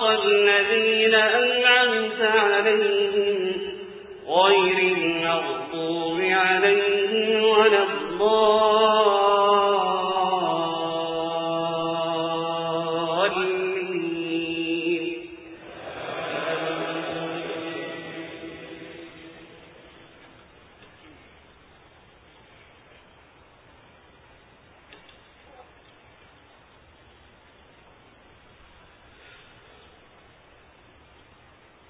صراط الذين أنعمت عليهم غير عليهم ولا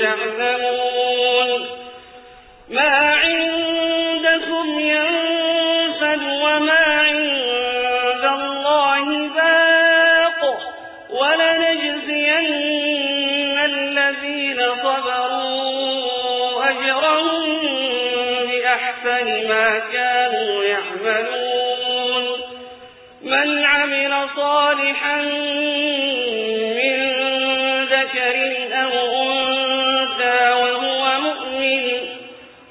تعلمون ما عندكم ينفد وما عند الله باق ولنجزين الذين صبروا أجرهم بأحسن ما كانوا يعملون من عمل صالحا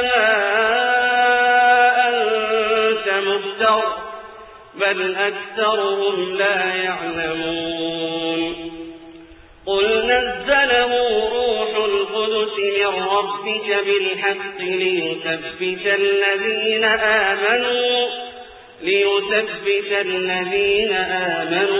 إنما أنت مفتر بل أكثرهم لا يعلمون. قل نزله روح القدس من ربك بالحق ليثبت الذين آمنوا ليثبت الذين آمنوا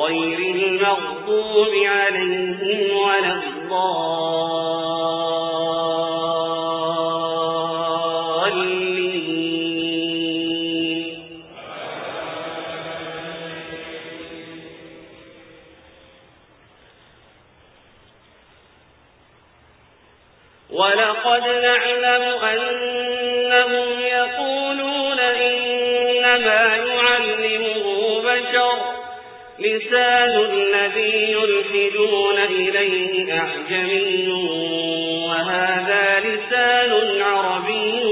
غير المغضوب عليهم ولا الضالين. ولقد نعلم أنهم يقولون إنما يعلمه بشر. لسان الذي يلحدون إليه أعجمي وهذا لسان عربي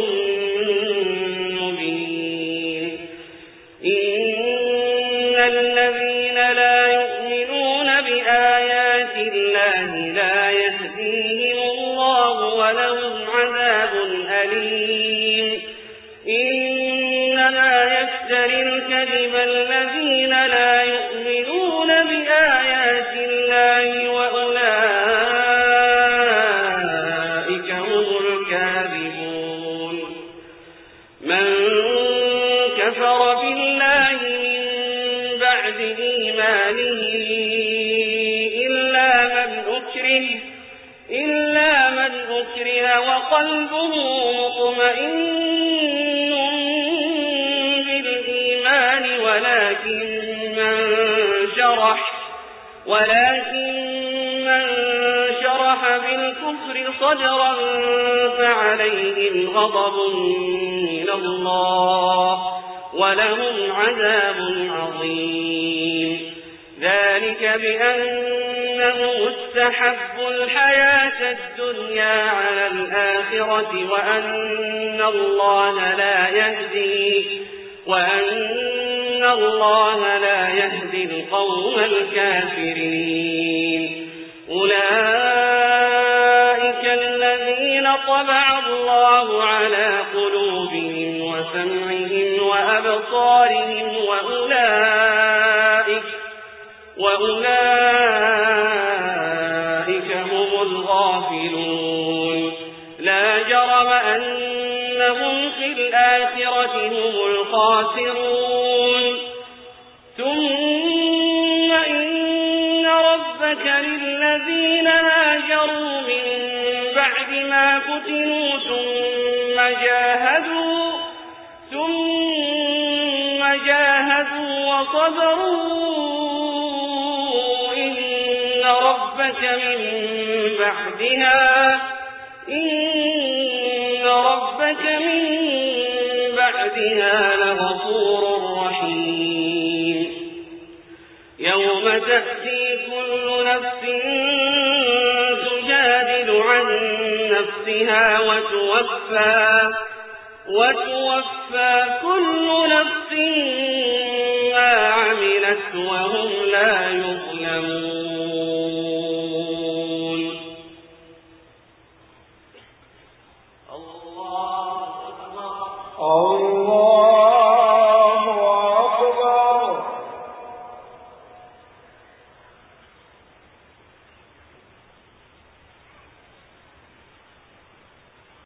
مبين. إن الذين لا يؤمنون بآيات الله لا يهديهم الله ولهم عذاب أليم. إنما يفتري الكذب الذين لا وقلبه مطمئن بالإيمان ولكن من شرح ولكن من شرح بالكفر صدرا فعليهم غضب من الله ولهم عذاب عظيم. ذلك بأنه استحب الحياة الدنيا على الآخرة وأن الله لا يهدي وأن الله لا يهدي القوم الكافرين. أولئك الذين طبع الله على قلوبهم وسمعهم وأبصارهم وأولئك وأولئك الآخرة هم الخاسرون. ثم إن ربك للذين هاجروا من بعد ما فتنوا ثم جاهدوا ثم جاهدوا وصبروا. إن ربك من بعدها إن ربك من بعدها لغفور رحيم يوم تأتي كل نفس تجادل عن نفسها وتوفى وتوفى كل نفس ما عملت وهم لا